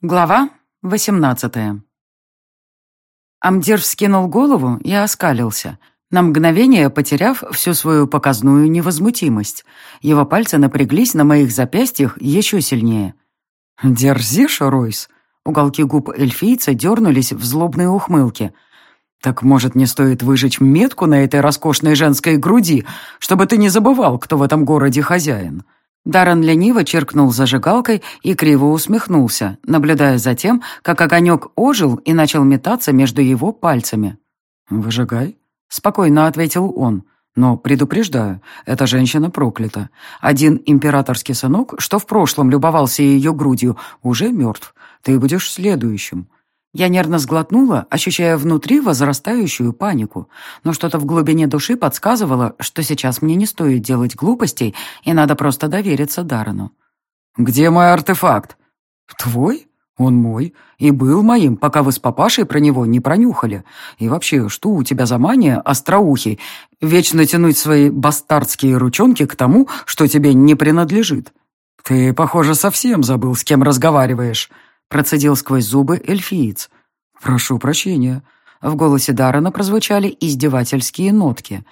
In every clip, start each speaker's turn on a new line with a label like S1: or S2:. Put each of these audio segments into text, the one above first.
S1: Глава 18 Амдир вскинул голову и оскалился, на мгновение потеряв всю свою показную невозмутимость. Его пальцы напряглись на моих запястьях еще сильнее. «Дерзишь, Ройс?» Уголки губ эльфийца дернулись в злобные ухмылки. «Так, может, не стоит выжечь метку на этой роскошной женской груди, чтобы ты не забывал, кто в этом городе хозяин?» Даррен лениво черкнул зажигалкой и криво усмехнулся, наблюдая за тем, как огонек ожил и начал метаться между его пальцами. «Выжигай», — спокойно ответил он. «Но предупреждаю, эта женщина проклята. Один императорский сынок, что в прошлом любовался ее грудью, уже мертв. Ты будешь следующим. Я нервно сглотнула, ощущая внутри возрастающую панику, но что-то в глубине души подсказывало, что сейчас мне не стоит делать глупостей, и надо просто довериться Даррену. «Где мой артефакт?» «Твой? Он мой. И был моим, пока вы с папашей про него не пронюхали. И вообще, что у тебя за мания, остроухий, вечно тянуть свои бастардские ручонки к тому, что тебе не принадлежит? Ты, похоже, совсем забыл, с кем разговариваешь». Процедил сквозь зубы эльфиец. «Прошу прощения». В голосе Даррена прозвучали издевательские нотки.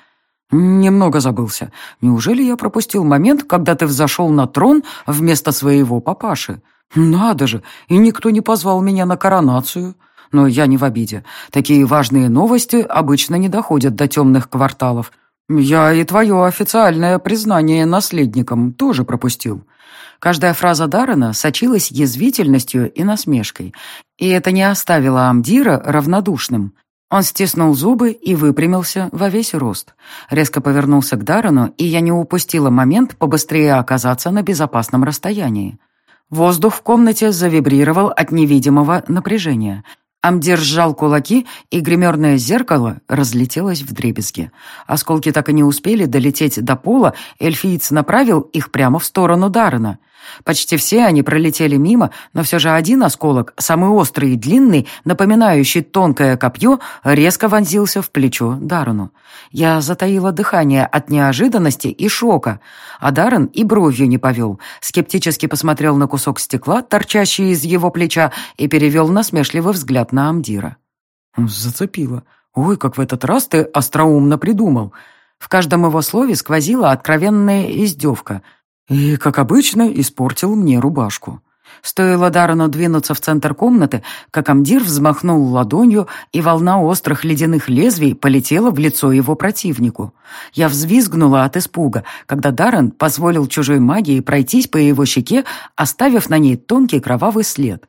S1: «Немного забылся. Неужели я пропустил момент, когда ты взошел на трон вместо своего папаши? Надо же, и никто не позвал меня на коронацию. Но я не в обиде. Такие важные новости обычно не доходят до темных кварталов. Я и твое официальное признание наследником тоже пропустил. Каждая фраза Даррена сочилась язвительностью и насмешкой, и это не оставило Амдира равнодушным. Он стиснул зубы и выпрямился во весь рост. Резко повернулся к Даррену, и я не упустила момент побыстрее оказаться на безопасном расстоянии. Воздух в комнате завибрировал от невидимого напряжения. Амдир сжал кулаки, и гримерное зеркало разлетелось в дребезги. Осколки так и не успели долететь до пола, эльфиец направил их прямо в сторону Даррена. Почти все они пролетели мимо, но все же один осколок, самый острый и длинный, напоминающий тонкое копье, резко вонзился в плечо Даррену. Я затаила дыхание от неожиданности и шока, а Даррен и бровью не повел, скептически посмотрел на кусок стекла, торчащий из его плеча, и перевел насмешливый взгляд на Амдира. «Зацепило. Ой, как в этот раз ты остроумно придумал». В каждом его слове сквозила откровенная издевка — и, как обычно, испортил мне рубашку. Стоило Даррену двинуться в центр комнаты, как Амдир взмахнул ладонью, и волна острых ледяных лезвий полетела в лицо его противнику. Я взвизгнула от испуга, когда Даррен позволил чужой магии пройтись по его щеке, оставив на ней тонкий кровавый след.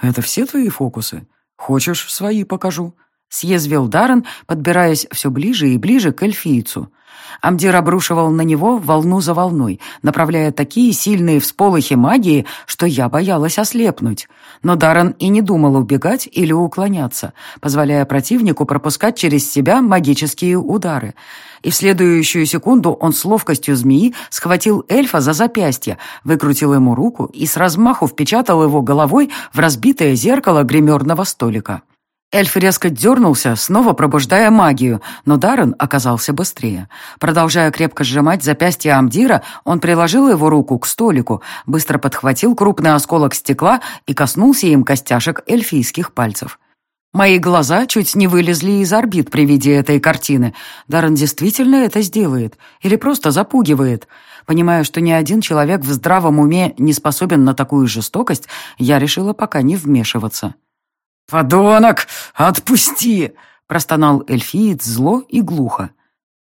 S1: «Это все твои фокусы? Хочешь, свои покажу?» Съязвил Даррен, подбираясь все ближе и ближе к эльфийцу. Амдир обрушивал на него волну за волной, направляя такие сильные всполохи магии, что я боялась ослепнуть. Но Даррен и не думал убегать или уклоняться, позволяя противнику пропускать через себя магические удары. И в следующую секунду он с ловкостью змеи схватил эльфа за запястье, выкрутил ему руку и с размаху впечатал его головой в разбитое зеркало гримерного столика. Эльф резко дернулся, снова пробуждая магию, но Даррен оказался быстрее. Продолжая крепко сжимать запястье Амдира, он приложил его руку к столику, быстро подхватил крупный осколок стекла и коснулся им костяшек эльфийских пальцев. Мои глаза чуть не вылезли из орбит при виде этой картины. Даррен действительно это сделает? Или просто запугивает? Понимая, что ни один человек в здравом уме не способен на такую жестокость, я решила пока не вмешиваться. «Подонок, отпусти!» — простонал эльфиец зло и глухо.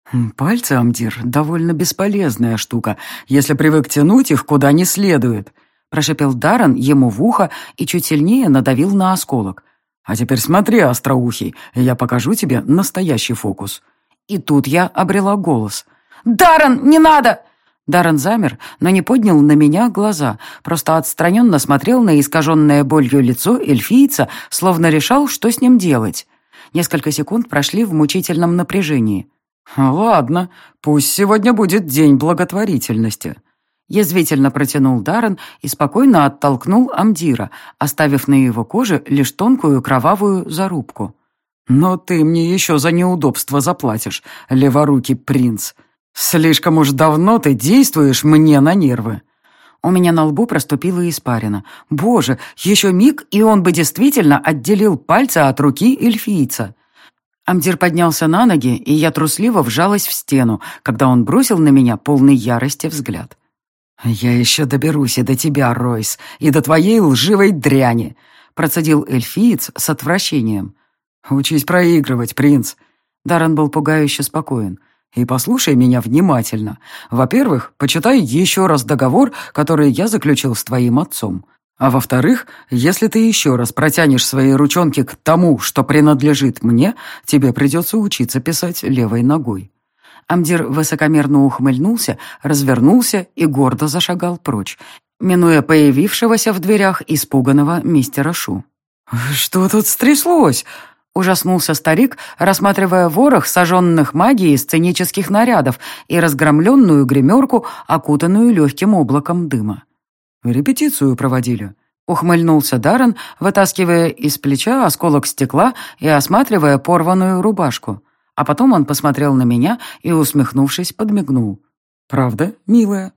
S1: «Хм, «Пальцы, Амдир, довольно бесполезная штука, если привык тянуть их куда не следует», — прошепел Даррен ему в ухо и чуть сильнее надавил на осколок. «А теперь смотри, остроухий, я покажу тебе настоящий фокус». И тут я обрела голос. «Даррен, не надо!» Даррен замер, но не поднял на меня глаза, просто отстраненно смотрел на искаженное болью лицо эльфийца, словно решал, что с ним делать. Несколько секунд прошли в мучительном напряжении. «Ладно, пусть сегодня будет день благотворительности», Язвительно протянул Даррен и спокойно оттолкнул Амдира, оставив на его коже лишь тонкую кровавую зарубку. «Но ты мне еще за неудобство заплатишь, леворукий принц. Слишком уж давно ты действуешь мне на нервы». У меня на лбу проступила испарина. Боже, еще миг, и он бы действительно отделил пальцы от руки эльфийца. Амдир поднялся на ноги, и я трусливо вжалась в стену, когда он бросил на меня полный ярости взгляд. «Я еще доберусь и до тебя, Ройс, и до твоей лживой дряни», процедил эльфиец с отвращением. «Учись проигрывать, принц». Даррен был пугающе спокоен. И послушай меня внимательно. Во-первых, почитай еще раз договор, который я заключил с твоим отцом. А во-вторых, если ты еще раз протянешь свои ручонки к тому, что принадлежит мне, тебе придется учиться писать левой ногой». Амдир высокомерно ухмыльнулся, развернулся и гордо зашагал прочь, минуя появившегося в дверях испуганного мистера Шу. «Что тут стряслось?» Ужаснулся старик, рассматривая ворох сожженных магией сценических нарядов и разгромленную гримерку, окутанную легким облаком дыма. «Репетицию проводили», — ухмыльнулся Даррен, вытаскивая из плеча осколок стекла и осматривая порванную рубашку. А потом он посмотрел на меня и, усмехнувшись, подмигнул. «Правда, милая?»